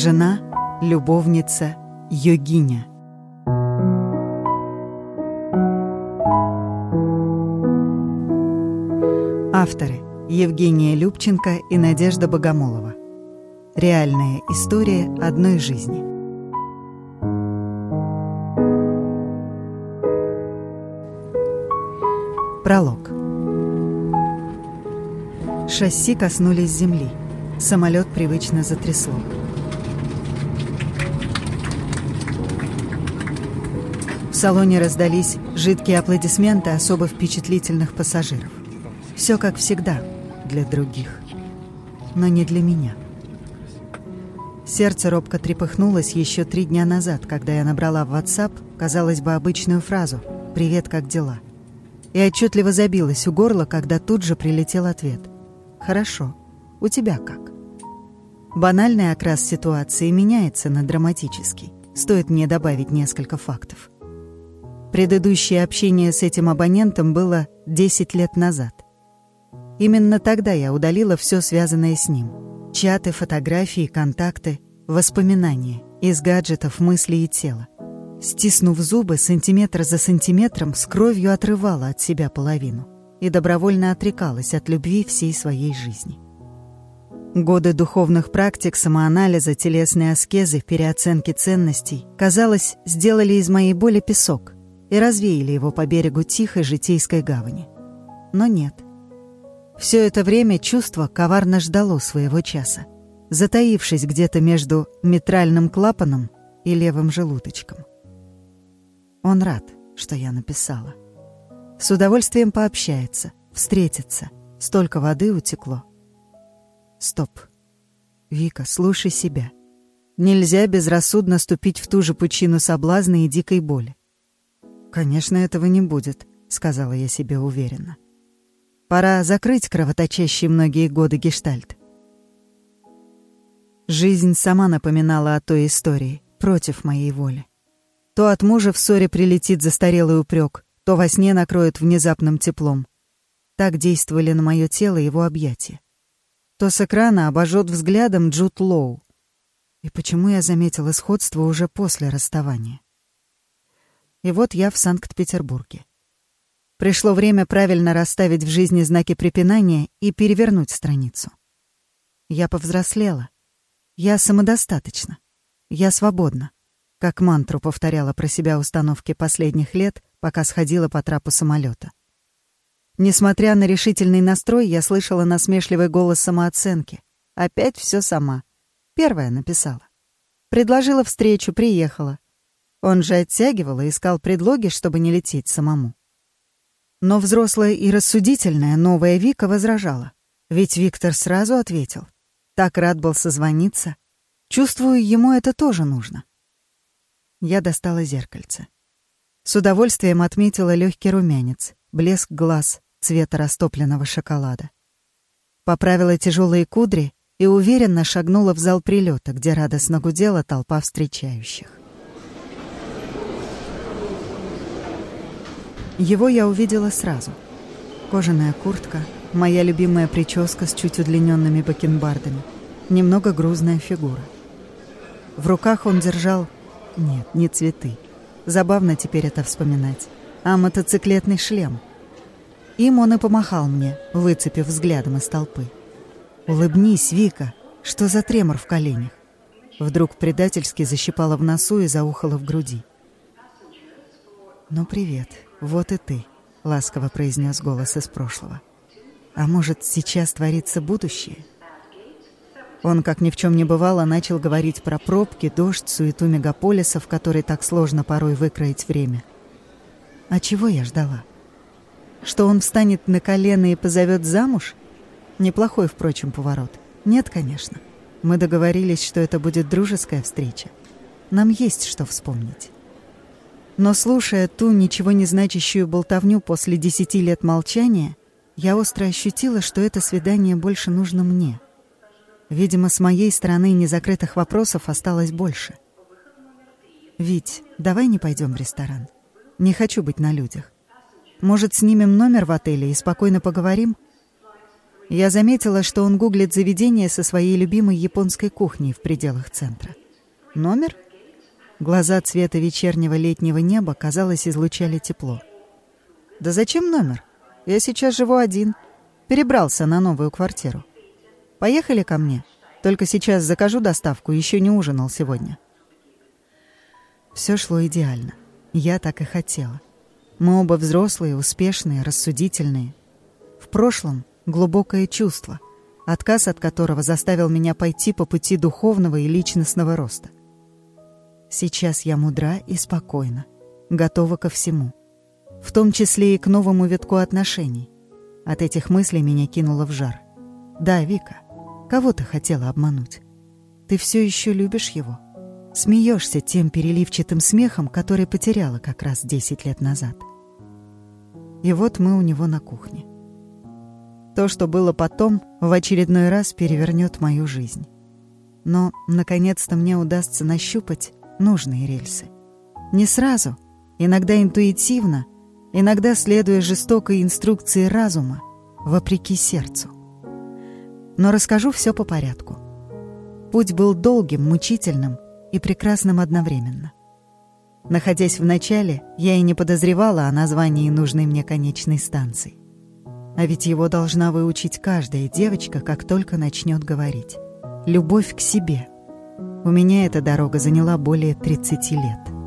Жена, любовница, йогиня. Авторы Евгения Любченко и Надежда Богомолова. Реальная история одной жизни. Пролог. Шасси коснулись земли. Самолет привычно затрясло. Салоне раздались жидкие аплодисменты особо впечатлительных пассажиров. Все как всегда для других, но не для меня. Сердце робко трепыхнулось еще три дня назад, когда я набрала в WhatsApp, казалось бы, обычную фразу «Привет, как дела?» и отчетливо забилось у горла, когда тут же прилетел ответ «Хорошо, у тебя как?» Банальный окрас ситуации меняется на драматический. Стоит мне добавить несколько фактов. Предыдущее общение с этим абонентом было 10 лет назад. Именно тогда я удалила все связанное с ним. Чаты, фотографии, контакты, воспоминания из гаджетов, мыслей и тела. Стиснув зубы, сантиметр за сантиметром с кровью отрывала от себя половину и добровольно отрекалась от любви всей своей жизни. Годы духовных практик, самоанализа, телесной аскезы, переоценки ценностей, казалось, сделали из моей боли песок и развеяли его по берегу тихой житейской гавани. Но нет. Все это время чувство коварно ждало своего часа, затаившись где-то между метральным клапаном и левым желудочком. Он рад, что я написала. С удовольствием пообщается, встретится. Столько воды утекло. Стоп. Вика, слушай себя. Нельзя безрассудно ступить в ту же пучину соблазна и дикой боли. «Конечно, этого не будет», — сказала я себе уверенно. Пора закрыть кровоточащий многие годы гештальт. Жизнь сама напоминала о той истории, против моей воли. То от мужа в ссоре прилетит застарелый упрек, то во сне накроет внезапным теплом. Так действовали на мое тело его объятия. То с экрана обожжет взглядом Джуд Лоу. И почему я заметила сходство уже после расставания? И вот я в Санкт-Петербурге. Пришло время правильно расставить в жизни знаки препинания и перевернуть страницу. Я повзрослела. Я самодостаточна. Я свободна. Как мантру повторяла про себя установки последних лет, пока сходила по трапу самолета. Несмотря на решительный настрой, я слышала насмешливый голос самооценки. Опять все сама. Первая написала. Предложила встречу, приехала. Он же оттягивал и искал предлоги, чтобы не лететь самому. Но взрослая и рассудительная новая Вика возражала. Ведь Виктор сразу ответил. Так рад был созвониться. Чувствую, ему это тоже нужно. Я достала зеркальце. С удовольствием отметила легкий румянец, блеск глаз цвета растопленного шоколада. Поправила тяжелые кудри и уверенно шагнула в зал прилета, где радостно гудела толпа встречающих. Его я увидела сразу. Кожаная куртка, моя любимая прическа с чуть удлиненными бакенбардами, немного грузная фигура. В руках он держал... Нет, не цветы. Забавно теперь это вспоминать. А мотоциклетный шлем. Им он и помахал мне, выцепив взглядом из толпы. «Улыбнись, Вика! Что за тремор в коленях?» Вдруг предательски защипала в носу и заухала в груди. «Ну, привет. Вот и ты», — ласково произнес голос из прошлого. «А может, сейчас творится будущее?» Он, как ни в чем не бывало, начал говорить про пробки, дождь, суету мегаполиса, в которой так сложно порой выкроить время. А чего я ждала? Что он встанет на колено и позовет замуж? Неплохой, впрочем, поворот. Нет, конечно. Мы договорились, что это будет дружеская встреча. Нам есть что вспомнить. Но слушая ту ничего не значащую болтовню после десяти лет молчания, я остро ощутила, что это свидание больше нужно мне. Видимо, с моей стороны незакрытых вопросов осталось больше. «Вить, давай не пойдем в ресторан. Не хочу быть на людях. Может, снимем номер в отеле и спокойно поговорим?» Я заметила, что он гуглит заведение со своей любимой японской кухней в пределах центра. Номер? Глаза цвета вечернего летнего неба, казалось, излучали тепло. «Да зачем номер? Я сейчас живу один. Перебрался на новую квартиру. Поехали ко мне. Только сейчас закажу доставку, еще не ужинал сегодня». Все шло идеально. Я так и хотела. Мы оба взрослые, успешные, рассудительные. В прошлом глубокое чувство, отказ от которого заставил меня пойти по пути духовного и личностного роста. Сейчас я мудра и спокойна, готова ко всему, в том числе и к новому витку отношений. От этих мыслей меня кинуло в жар. Да, Вика, кого ты хотела обмануть? Ты все еще любишь его? Смеешься тем переливчатым смехом, который потеряла как раз 10 лет назад. И вот мы у него на кухне. То, что было потом, в очередной раз перевернет мою жизнь. Но, наконец-то, мне удастся нащупать нужные рельсы. Не сразу, иногда интуитивно, иногда следуя жестокой инструкции разума, вопреки сердцу. Но расскажу все по порядку. Путь был долгим, мучительным и прекрасным одновременно. Находясь в начале, я и не подозревала о названии нужной мне конечной станции. А ведь его должна выучить каждая девочка, как только начнет говорить. Любовь к себе — у меня эта дорога заняла более 30 лет.